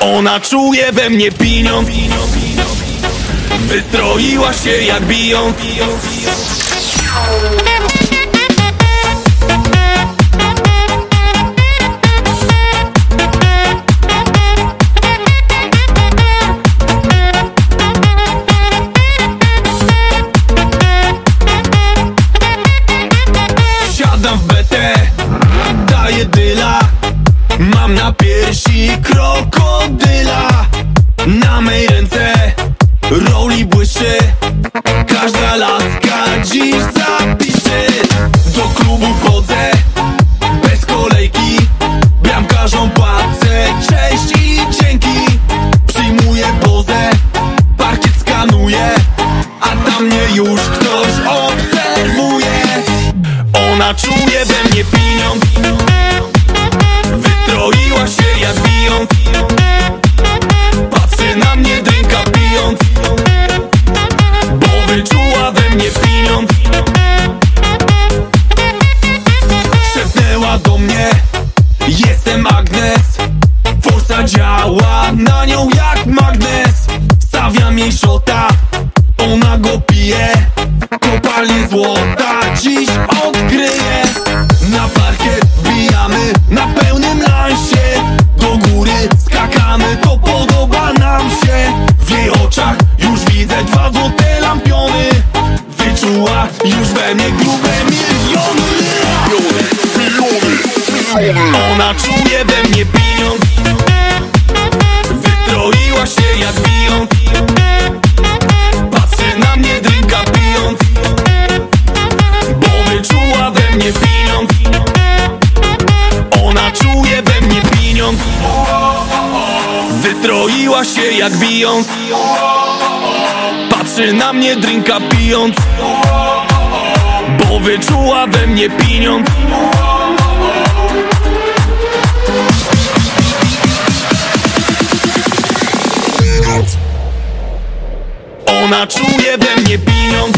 Ona czuje we mnie pieniądz Wystroiła się jak biją Mam na piersi krokodyla. Na mej ręce roli błyszczy. Każda laska dziś zapisze Do klubu wchodzę bez kolejki. Bramkarzom płacę cześć i dzięki. Przyjmuję pozę, parkiet skanuję A tam mnie już ktoś obserwuje. Ona czuje we mnie pieniądz Pije Kopalnie złota Dziś odkryje. Na parkiet wbijamy Na pełnym lansie. Do góry skakamy To podoba nam się. W jej oczach już widzę Dwa złote lampiony. Wyczuła już we mnie grube miliony. Ona czuje we mnie pieniądz. Wystroiła się jak bijąc Wystroiła się jak bijąc Patrzy na mnie drinka pijąc Bo wyczuła we mnie pieniądz. Ona czuje we mnie pieniądz